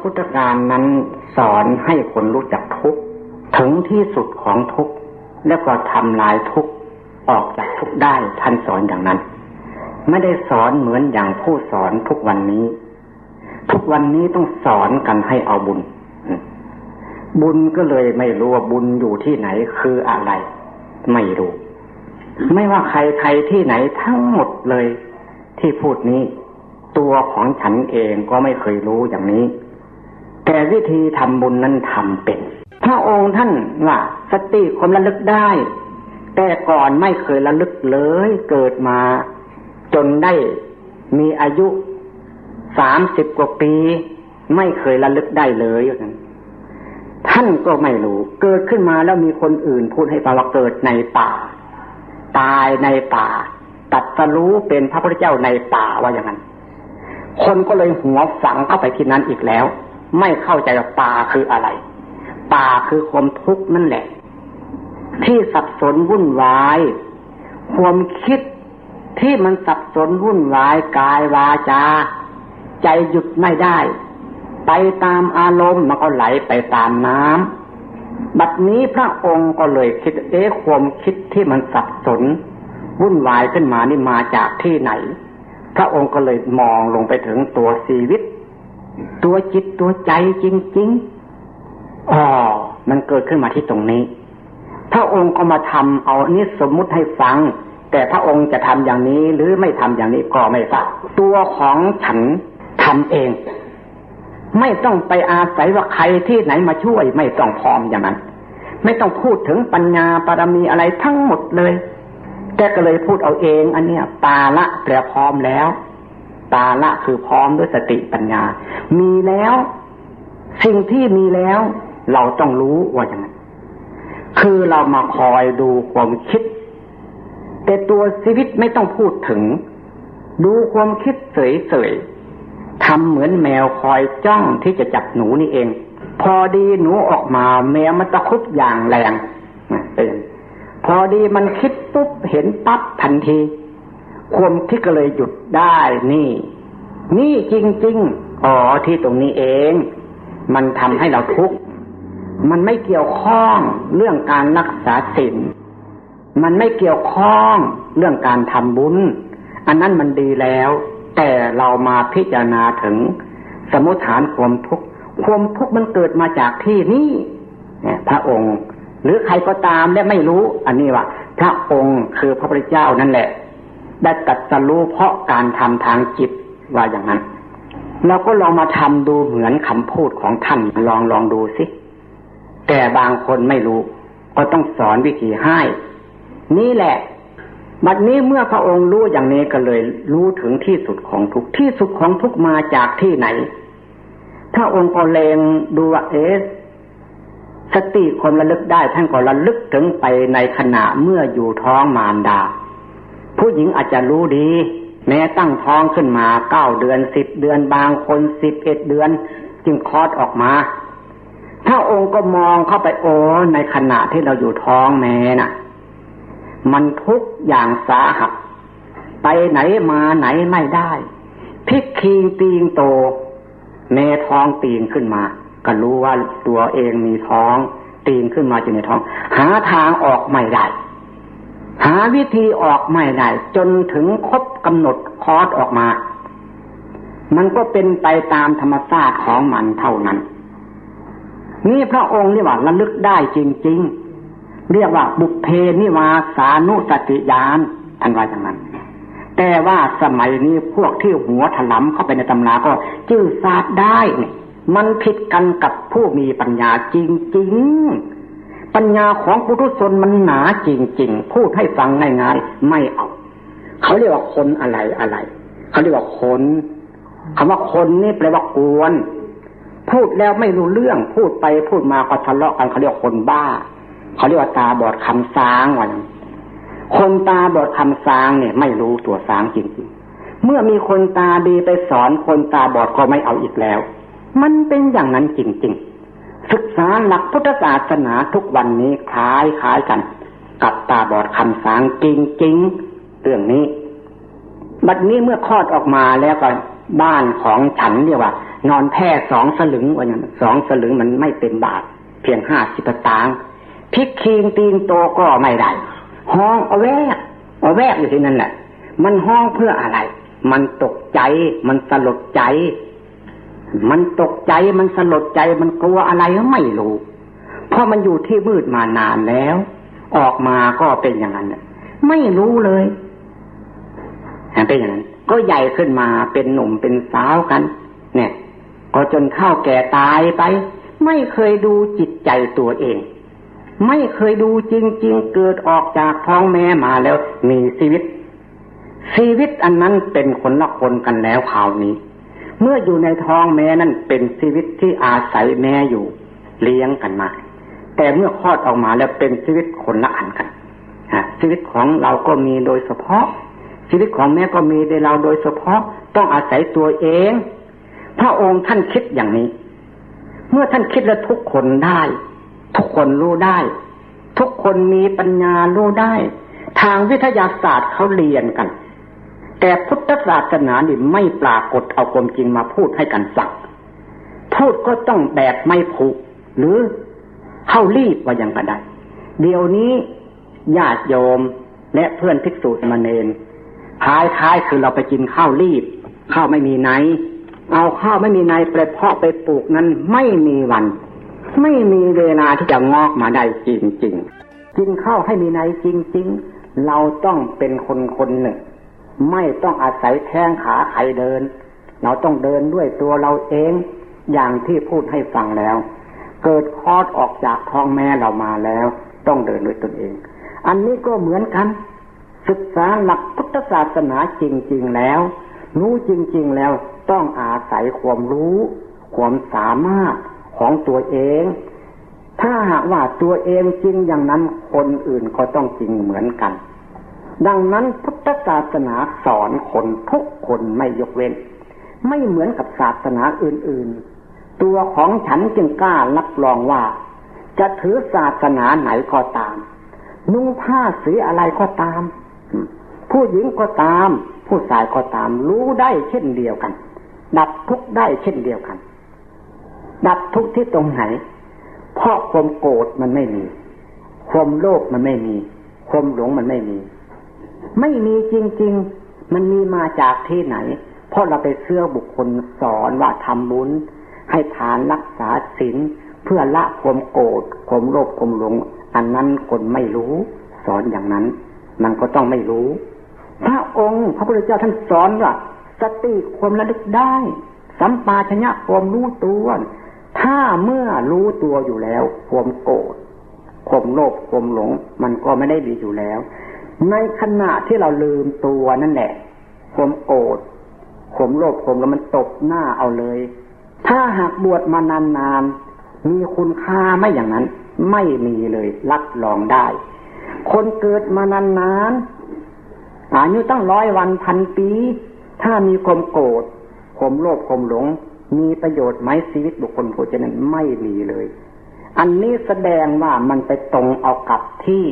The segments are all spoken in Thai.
พุทธการนั้นสอนให้คนรู้จักทุกข์ถึงที่สุดของทุกข์แล้วก็ทำลายทุกข์ออกจากทุกข์ได้ท่านสอนอย่างนั้น ไม่ได้สอนเหมือนอย่างผู้สอนทุกวันนี้ ทุกวันนี้ต้องสอนกันให้เอาบุญ บุญก็เลยไม่รู้ว่าบุญอยู่ที่ไหนคืออะไร ไม่รู้ ไม่ว่าใครใครที่ไหนทั้งหมดเลยที่พูดนี้ ตัวของฉันเองก็ไม่เคยรู้อย่างนี้ แต่วิธีทำบุญนั้นทำเป็น พระองค์ท่านว่าสติความระลึกได้ แต่ก่อนไม่เคยระลึกเลยเกิดมา จนได้มีอายุสามสิบกว่าปี ไม่เคยระลึกได้เลยอย่างนั้นท่านก็ไม่รู้ เกิดขึ้นมาแล้วมีคนอื่นพูดให้ฟังว่าเกิดในป่า ตายในป่า ตัดสรู้เป็นพระพุทธเจ้าในป่าว่าอย่างนั้น คนก็เลยหัวฝังเข้าไปที่นั้นอีกแล้ว ไม่เข้าใจว่าป่าคืออะไร ป่าคือความทุกข์นั่นแหละ ที่สับสนวุ่นวาย ความคิดที่มันสับสนวุ่นวายกายวาจา ใจหยุดไม่ได้ ไปตามอารมณ์มันก็ไหลไปตามน้ำบัดนี้พระองค์ก็เลยคิดเอ๊ะความคิดที่มันสับสน วุ่นวายขึ้นมานี่มาจากที่ไหน พระองค์ก็เลยมองลงไปถึงตัวชีวิต ตัวจิตตัวใจจริงๆอ๋อมันเกิดขึ้นมาที่ตรงนี้พระองค์ก็มาทำเอานี้สมมุติให้ฟัง แต่พระองค์จะทำอย่างนี้หรือไม่ทำอย่างนี้ก็ไม่ทราบตัวของฉันทำเอง ไม่ต้องไปอาศัยว่าใครที่ไหนมาช่วย ไม่ต้องพร้อมอย่างนั้น ไม่ต้องพูดถึงปัญญาปรมีอะไรทั้งหมดเลย แต่ก็เลยพูดเอาเอง อันเนี้ยตาละแปลพร้อมแล้ว ตาละคือพร้อมด้วยสติปัญญา มีแล้ว สิ่งที่มีแล้ว เราต้องรู้ว่าอย่างนั้นคือเรามาคอยดูความคิด แต่ตัวชีวิตไม่ต้องพูดถึง ดูความคิดเฉยๆทำเหมือนแมวคอยจ้องที่จะจับหนูนี่เอง พอดีหนูออกมา แมวมันตะคุบอย่างแรงเป็นพอดีมันคิดปุ๊บเห็นปั๊บทันที ความคิดก็เลยหยุดได้นี่ นี่จริง ๆ อ๋อที่ตรงนี้เอง มันทำให้เราทุกข์มันไม่เกี่ยวข้องเรื่องการรักษาศีลมันไม่เกี่ยวข้องเรื่องการทำบุญ อันนั้นมันดีแล้ว แต่เรามาพิจารณาถึง สมุทฐานความทุกข์ความทุกข์มันเกิดมาจากที่นี่พระองค์ หรือใครก็ตามและไม่รู้ อันนี้ว่าพระองค์คือพระพุทธเจ้านั่นแหละ ได้ตัดสรู้เพราะการทำทางจิตว่าอย่างนั้น เราก็ลองมาทำดูเหมือนคำพูดของท่านลองลองดูสิแต่บางคนไม่รู้ ก็ต้องสอนวิธีให้ นี่แหละ บัดนี้เมื่อพระองค์รู้อย่างนี้ก็เลยรู้ถึงที่สุดของทุกที่สุดของทุกมาจากที่ไหน พระองค์ก็เลงดูว่าเอสสติคนระลึกได้ท่านก็ระลึกถึงไปในขณะเมื่ออยู่ท้องมารดา ผู้หญิงอาจจะรู้ดี แม้ตั้งท้องขึ้นมาเก้าเดือนสิบเดือนบางคนสิบเอ็ดเดือน จึงคลอดออกมาถ้าองค์ก็มองเข้าไปโอ้ในขณะที่เราอยู่ท้องแม่น่ะ มันทุกอย่างสาหัสไปไหนมาไหนไม่ได้พิกคีตีงโต แม่ท้องตีงขึ้นมา ก็รู้ว่าตัวเองมีท้องตีงขึ้นมาอยู่ในท้อง หาทางออกไม่ได้ หาวิธีออกไม่ได้จนถึงครบกำหนดคอร์สออกมา มันก็เป็นไปตามธรรมชาติของมันเท่านั้น นี่พระองค์นี่ว่าระลึกได้จริง ๆ เรียกว่าบุพเพนิวาสานุสติยานท่านว่าอย่างนั้น แต่ว่าสมัยนี้พวกที่หัวถลำเข้าไปในตำราก็จื้อซาดได้ มันผิดกันกับผู้มีปัญญาจริง ๆ ปัญญาของปุถุชนมันหนาจริงๆ พูดให้ฟังง่ายๆ ไม่เอา เขาเรียกว่าคนอะไรอะไร เขาเรียกว่าคนคำว่าคนนี่แปลว่ากวน พูดแล้วไม่รู้เรื่อง พูดไปพูดมาก็ทะเลาะกันเขาเรียกคนบ้า เขาเรียกว่าตาบอดคำสางวันคนตาบอดคำสางเนี่ย ไม่รู้ตัวสางจริงๆ เมื่อมีคนตาดีไปสอนคนตาบอดก็ไม่เอาอีกแล้ว มันเป็นอย่างนั้นจริงๆ ศึกษาหลักพุทธศาสนาทุกวันนี้คล้ายคล้ายกัน กับตาบอดคำสางจริงๆเรื่องนี้ บัดนี้เมื่อคลอดออกมาแล้วก็บ้านของฉันเรียกว่า นอนแพ่สองสลึงว่าอย่างสองสลึงมันไม่เต็มบาท เพียงห้าสิบตางพิกคีงตีนโตก็ไม่ได้ห้องเอาแวกเอาแวกอยู่ที่นั่นแหละมันห้องเพื่ออะไร มันตกใจมันสลดใจ มันตกใจมันสลดใจมันกลัวอะไรไม่รู้ เพราะมันอยู่ที่มืดมานานแล้ว ออกมาก็เป็นอย่างนั้นไม่รู้เลยเป็นอย่างนั้น ก็ใหญ่ขึ้นมาเป็นหนุ่มเป็นสาวกัน เนี่ย ก็จนเข้าแก่ตายไป ไม่เคยดูจิตใจตัวเอง ไม่เคยดูจริง ๆ เกิดออกจากท้องแม่มาแล้วมีชีวิตชีวิตอันนั้นเป็นคนละคนกันแล้วคราวนี้ เมื่ออยู่ในท้องแม่นั้นเป็นชีวิตที่อาศัยแม่อยู่ เลี้ยงกันมา แต่เมื่อคลอดออกมาแล้วเป็นชีวิตคนละอันกันชีวิตของเราก็มีโดยเฉพาะ ชีวิตของแม่ก็มีในเราโดยเฉพาะต้องอาศัยตัวเอง พระองค์ท่านคิดอย่างนี้ เมื่อท่านคิดแล้วทุกคนได้ ทุกคนรู้ได้ ทุกคนมีปัญญารู้ได้ ทางวิทยาศาสตร์เขาเรียนกัน แต่พุทธศาสนานี่ไม่ปรากฏเอาความจริงมาพูดให้กันสักพูดก็ต้องแบบไม่ผูก หรือเข้ารีบว่าย่างก็ได้ เดี๋ยวนี้ญาติโยมและเพื่อนภิกษุมาเนนท้ายท้ายคือเราไปกินข้าวรีบข้าวไม่มีไหน เอาข้าวไม่มีไหนไปเพาะไปปลูกนั้นไม่มีวัน ไม่มีเวลาที่จะงอกมาได้จริงจริงกินข้าวให้มีไหนจริงจริงเราต้องเป็นคนคนหนึ่ง ไม่ต้องอาศัยแข้งขาใครเดิน เราต้องเดินด้วยตัวเราเองอย่างที่พูดให้ฟังแล้ว เกิดคลอดออกจากท้องแม่เรามาแล้ว ต้องเดินด้วยตนเอง อันนี้ก็เหมือนกัน ศึกษาหลักพุทธศาสนาจริง ๆ แล้ว รู้จริง ๆ แล้วต้องอาศัยความรู้ ความสามารถของตัวเอง ถ้าหากว่าตัวเองจริงอย่างนั้นคนอื่นก็ต้องจริงเหมือนกัน ดังนั้นพุทธศาสนาสอนคนทุกคนไม่ยกเว้น ไม่เหมือนกับศาสนาอื่นๆ ตัวของฉันจึงกล้ารับรองว่า จะถือศาสนาไหนก็ตาม นุ่งผ้าสีอะไรก็ตาม ผู้หญิงก็ตาม ผู้ชายก็ตาม รู้ได้เช่นเดียวกัน ดับทุกได้เช่นเดียวกัน ดับทุกที่ตรงไหน เพราะความโกรธมันไม่มี ความโลภมันไม่มี ความหลงมันไม่มี ไม่มีจริง ๆ มันมีมาจากที่ไหน เพราะเราไปเชื่อบุคคลสอนว่าทำบุญ ให้ทานรักษาศีลเพื่อละความโกรธความโลภความหลง อันนั้นคนไม่รู้ สอนอย่างนั้น มันก็ต้องไม่รู้ พระองค์พระพุทธเจ้าท่านสอนว่าสติความระลึกได้ สัมปาชญะความรู้ตัวถ้าเมื่อรู้ตัวอยู่แล้ว ความโกรธความโลภความหลง มันก็ไม่ได้ดีอยู่แล้ว ในขณะที่เราลืมตัวนั่นแหละความโกรธความโลภความแล้วมันตกหน้าเอาเลย ถ้าหากบวชมานานๆมีคุณค่าไม่อย่างนั้น ไม่มีเลยรับรองได้ คนเกิดมานานๆอายุตั้งร้อยวันพันปี ถ้ามีความโกรธความโลภความหลง มีประโยชน์ไหมชีวิตบุคคลผู้เจนั้นไม่มีเลย อันนี้แสดงว่ามันไปตรงเอากับที่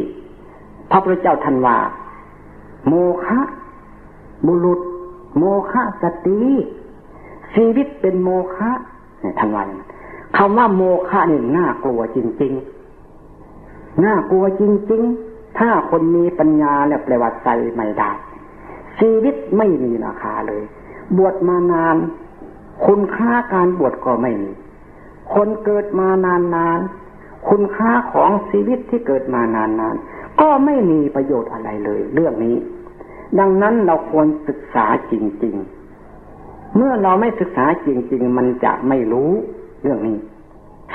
พระพุทธเจ้าทันว่า โมฆะบุรุษ โมฆะสติชีวิตเป็นโมฆะเนี่ยทันว่าคำว่าโมฆะนี่น่ากลัวจริง ๆ น่ากลัวจริง ๆ ถ้าคนมีปัญญาเนี่ยแปลว่าใจไม่ได้ชีวิตไม่มีราคาเลย บวชมานาน คุณค่าการบวชก็ไม่มี คนเกิดมานานนานคุณค่าของชีวิตที่เกิดมานานนาน ก็ไม่มีประโยชน์อะไรเลย เรื่องนี้ ดังนั้นเราควรศึกษาจริง ๆ เมื่อเราไม่ศึกษาจริง ๆ มันจะไม่รู้เรื่องนี้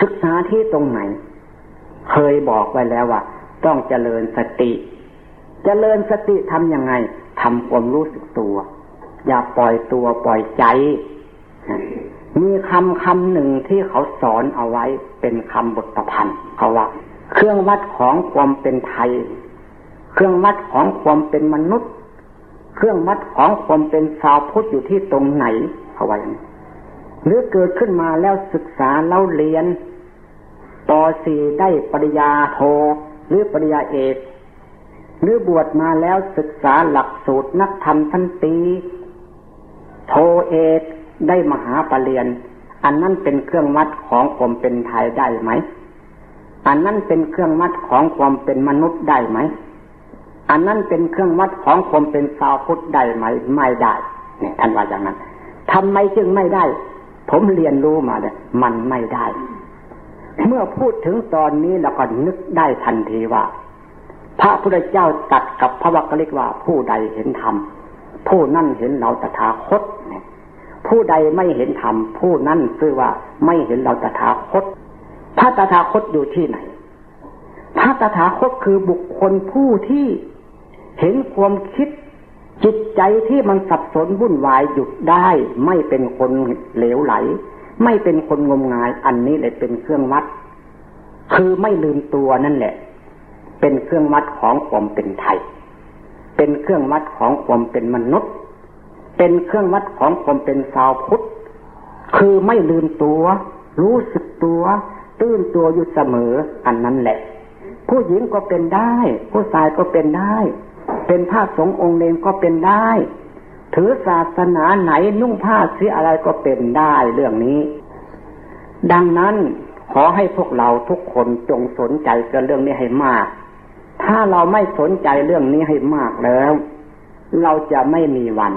ศึกษาที่ตรงไหน เคยบอกไว้แล้วว่า ต้องเจริญสติ เจริญสติทำยังไงทำความรู้สึกตัว อย่าปล่อยตัวปล่อยใจมีคำคำหนึ่งที่เขาสอนเอาไว้เป็นคำบทประพันธ์เขาว่า เครื่องวัดของความเป็นไทย เครื่องวัดของความเป็นมนุษย์ เครื่องวัดของความเป็นสาวพุทธอยู่ที่ตรงไหนเขาว่าอางนี้หรือเกิดขึ้นมาแล้วศึกษาเล่าเรียนป .4 ได้ปริญญาโท หรือปริญญาเอกหรือบวชมาแล้วศึกษาหลักสูตรนักธรรมทันตี โทเอกได้มหาปรริญญาอันนั้นเป็นเครื่องวัดของความเป็นไทยได้ไหม อันนั้นเป็นเครื่องวัดของความเป็นมนุษย์ได้ไหม อันนั้นเป็นเครื่องวัดของความเป็นสาวพุทธได้ไหม ไม่ได้เนี่ยท่านว่าอย่างนั้นทำไมจึงไม่ได้ ผมเรียนรู้มาเนี่ยมันไม่ได้ เมื่อพูดถึงตอนนี้เราก็นึกได้ทันทีว่า พระพุทธเจ้าตัดกับพระวักกลิกว่าผู้ใดเห็นธรรมผู้นั่นเห็นเราตถาคตเนี่ยผู้ใดไม่เห็นธรรมผู้นั้นคือว่าไม่เห็นเราตถาคต พระตถาคตอยู่ที่ไหน พระตถาคตคือบุคคลผู้ที่เห็นความคิดจิตใจที่มันสับสนวุ่นวายหยุดได้ ไม่เป็นคนเหลวไหล ไม่เป็นคนงมงาย อันนี้เลยเป็นเครื่องวัด คือไม่ลืมตัวนั่นแหละ เป็นเครื่องวัดของความเป็นไทย เป็นเครื่องวัดของความเป็นมนุษย์ เป็นเครื่องวัดของความเป็นสาวพุทธคือไม่ลืมตัว รู้สึกตัว ตื้นตัวอยู่เสมออันนั้นแหละ ผู้หญิงก็เป็นได้ ผู้ชายก็เป็นได้ เป็นผ้าสงองค์เลนก็เป็นได้ ถือศาสนาไหนนุ่งผ้าสีอะไรก็เป็นได้เรื่องนี้ ดังนั้นขอให้พวกเราทุกคนจงสนใจกับเรื่องนี้ให้มาก ถ้าเราไม่สนใจเรื่องนี้ให้มากแล้ว เราจะไม่มีวัน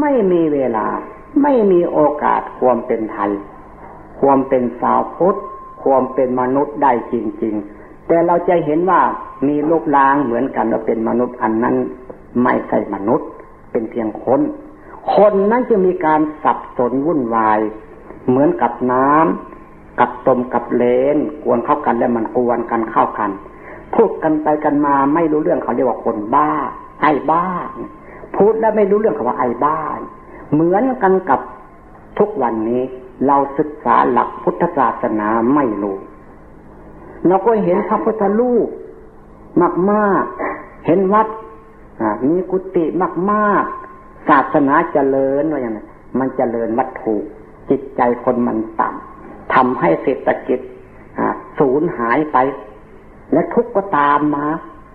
ไม่มีเวลา ไม่มีโอกาสความเป็นไทย ความเป็นสาวพุทธ ความเป็นมนุษย์ได้จริง ๆ แต่เราจะเห็นว่ามีลูกลางเหมือนกันว่าเป็นมนุษย์อันนั้นไม่ใช่มนุษย์ เป็นเพียงคน คนนั้นจะมีการสับสนวุ่นวาย เหมือนกับน้ำกับตมกับเลนกวนเข้ากันแล้วมันกวนกันเข้ากันพูดกันไปกันมาไม่รู้เรื่องเขาเรียกว่าคนบ้า ไอ้บ้า พูดแล้วไม่รู้เรื่องเขาว่าไอ้บ้า เหมือนกันกับทุกวันนี้ เราศึกษาหลักพุทธศาสนาไม่รู้ เราก็เห็นพระพุทธรูปมากมากเห็นวัดมีกุฏิมากมากศาสนาเจริญว่าอย่างไรมันเจริญวัตถุจิตใจคนมันต่ำทำให้เศรษฐกิจสูญหายไป และทุกข์ก็ตามมา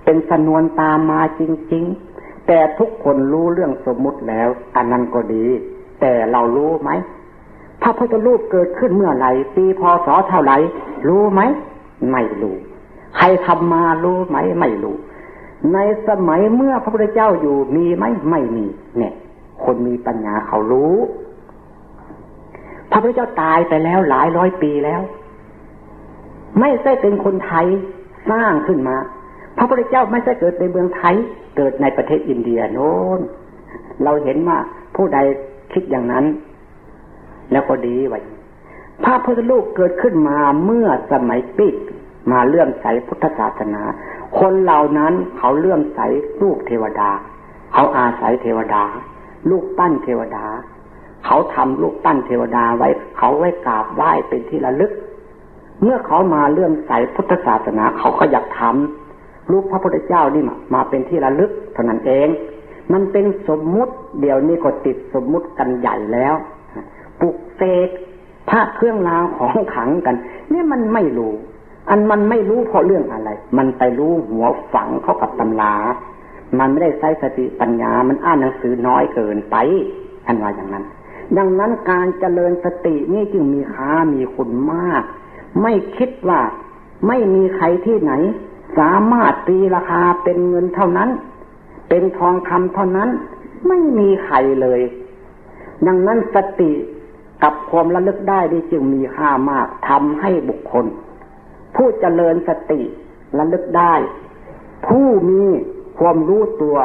เป็นสนวนตามมาจริง ๆ แต่ทุกคนรู้เรื่องสมมุติแล้ว อันนั้นก็ดี แต่เรารู้ไหม พระพุทธรูปเกิดขึ้นเมื่อไหร่ปีพศเท่าไหร่รู้ไหมไม่รู้ใครทำมารู้ไหมไม่รู้ในสมัยเมื่อพระพุทธเจ้าอยู่มีไหมไม่มีเนี่ย คนมีปัญญาเขารู้ พระพุทธเจ้าตายไปแล้วหลายร้อยปีแล้ว ไม่ใช่เป็นคนไทยสร้างขึ้นมา พระพุทธเจ้าไม่ใช่เกิดในเมืองไทย เกิดในประเทศอินเดียโน้นเราเห็นว่าผู้ใดคิดอย่างนั้น แล้วก็ดีไว้พระพุทธรูปเกิดขึ้นมาเมื่อสมัยปิดมาเลื่อมใสพุทธศาสนา คนเหล่านั้นเขาเลื่อมใสลูกเทวดา เขาอาศัยเทวดา ลูกปั้นเทวดา เขาทำลูกปั้นเทวดาไว้ เขาไว้กราบไหว้เป็นที่ระลึก เมื่อเขามาเลื่อมใสพุทธศาสนา เขาก็อยากทำลูกพระพุทธเจ้านี่มามาเป็นที่ระลึกเท่านั้นเอง มันเป็นสมมุติเดี๋ยวนี้ก็ติดสมมุติกันใหญ่แล้ว ปลุกเสกพระเครื่องรางของขังกันนี่มันไม่รู้ อันมันไม่รู้เพราะเรื่องอะไร มันไปรู้หัวฝังเข้ากับตำรามันไม่ได้ใช้สติปัญญา มันอ่านหนังสือน้อยเกินไปอันว่าอย่างนั้น ดังนั้นการเจริญสตินี่จึงมีค่ามีคุณมาก ไม่คิดว่าไม่มีใครที่ไหน สามารถตีราคาเป็นเงินเท่านั้น เป็นทองคำเท่านั้น ไม่มีใครเลย ดังนั้นสติ กับความระลึกได้นี่จึงมีค่ามากทำให้บุคคล ผู้เจริญสติระลึกได้ ผู้มีความรู้ตัว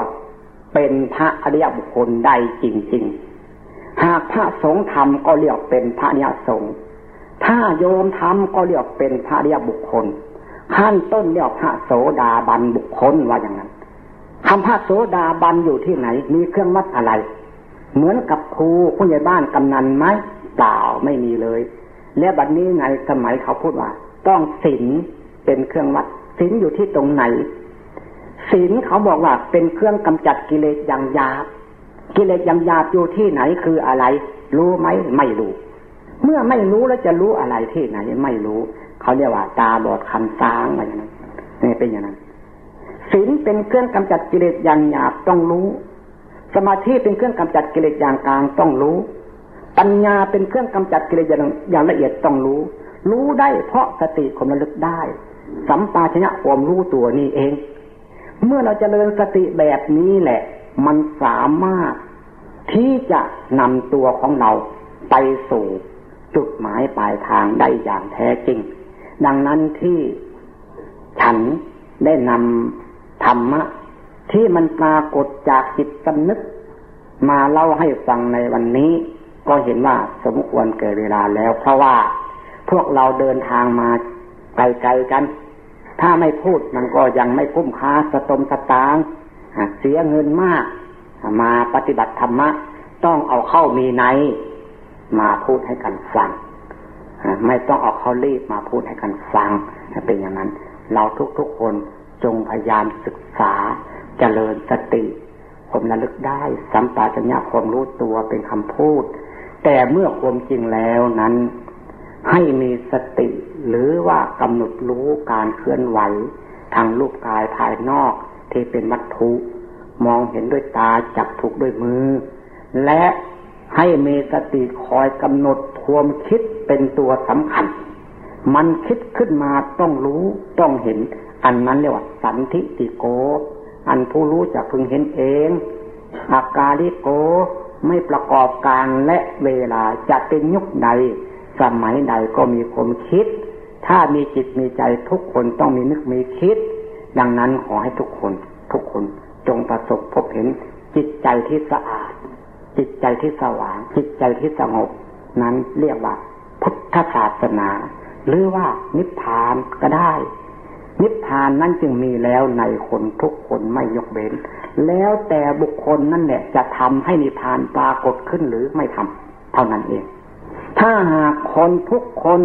เป็นพระอริยบุคคลได้จริง ๆ หากพระสงฆ์ทำก็เรียกเป็นพระอริยสงฆ์ถ้าโยมทำก็เรียกเป็นพระอริยบุคคลขั้นต้นเรียกพระโสดาบันบุคคลว่าอย่างนั้นคำพระโสดาบันอยู่ที่ไหน มีเครื่องวัดอะไร เหมือนกับครูผู้ใหญ่บ้านกำนันไหม เปล่าไม่มีเลย แล้วบัดนี้ไงสมัยเขาพูดว่า ต้องศีลเป็นเครื่องวัดศีลอยู่ที่ตรงไหนศีลเขาบอกว่าเป็นเครื่องกำจัดกิเลสอย่างหยาบกิเลสอย่างหยาบอยู่ที่ไหนคืออะไร รู้ไหมไม่รู้ เมื่อไม่รู้แล้วจะรู้อะไรที่ไหน ไม่รู้ เขาเรียกว่า ตาบอดคันซ้างอะไรอย่างนั้นนี่เป็นอย่างนั้นศีลเป็นเครื่องกำจัดกิเลสอย่างหยาบต้องรู้ สมาธิเป็นเครื่องกำจัดกิเลสอย่างกลางต้องรู้ ปัญญาเป็นเครื่องกำจัดกิเลสอย่างละเอียดต้องรู้ รู้ได้เพราะสติความระลึกได้ สัมปาชญะความรู้ตัวนี้เอง เมื่อเราจเจริญสติแบบนี้แหละ มันสามารถที่จะนำตัวของเราไปสู่จุดหมายปลายทางได้อย่างแท้จริง ดังนั้นที่ฉันได้นำธรรมะ ที่มันปรากฏจากจิตสำนึก มาเล่าให้ฟังในวันนี้ ก็เห็นว่าสมควรเกิดเวลาแล้ว เพราะว่าพวกเราเดินทางมาไกลๆกัน ถ้าไม่พูดมันก็ยังไม่คุ้มค่าสตมสตางเสียเงินมาก มาปฏิบัติธรรมะ ต้องเอาเข้ามีในมาพูดให้กันฟังไม่ต้องออกเขารีบมาพูดให้กันฟังเป็นอย่างนั้น เราทุกๆคนจงพยายามศึกษาจเจริญสติผมระลึกได้ สัมปชัญญะความรู้ตัวเป็นคำพูด แต่เมื่อความจริงแล้วนั้น ให้มีสติ หรือว่ากำหนดรู้การเคลื่อนไหว ทางรูปกายภายนอกที่เป็นวัตถุ มองเห็นด้วยตาจับถูกด้วยมือ และให้มีสติคอยกำหนดความคิดเป็นตัวสำคัญ มันคิดขึ้นมาต้องรู้ต้องเห็น อันนั้นเรียกว่าสันทิติโก อันผู้รู้จะพึงเห็นเอง อากาลิโก ไม่ประกอบการและเวลาจะเป็นยุคใดสมัยใดก็มีความคิด ถ้ามีจิตมีใจทุกคนต้องมีนึกมีคิด ดังนั้นขอให้ทุกคนทุกคนจงประสบพบเห็นจิตใจที่สะอาด จิตใจที่สว่าง จิตใจที่สงบ นั้นเรียกว่าพุทธศาสนา หรือว่านิพพานก็ได้ นิพพานนั้นจึงมีแล้วในคนทุกคนไม่ยกเว้น แล้วแต่บุคคลนั่นแหละจะทำให้นิพพานปรากฏขึ้นหรือไม่ทำเท่านั้นเอง ถ้าหากคนทุกคน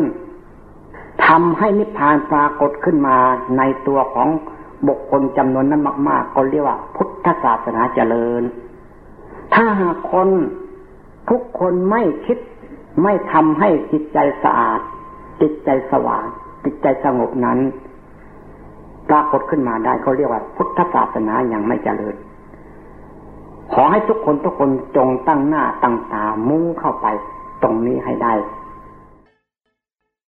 ทำให้นิพพานปรากฏขึ้นมาในตัวของบุคคลจำนวนนั้นมาก ๆ ก็เรียกว่า พุทธศาสนาเจริญ ถ้าหากคนทุกคนไม่คิดไม่ทำให้จิตใจสะอาด จิตใจสว่าง จิตใจสงบนั้น ปรากฏขึ้นมาได้เขาเรียกว่า พุทธศาสนาอย่างไม่เจริญ ขอให้ทุกคนทุกคนจงตั้งหน้าตั้งตามุ่งเข้าไป ตรงนี้ให้ได้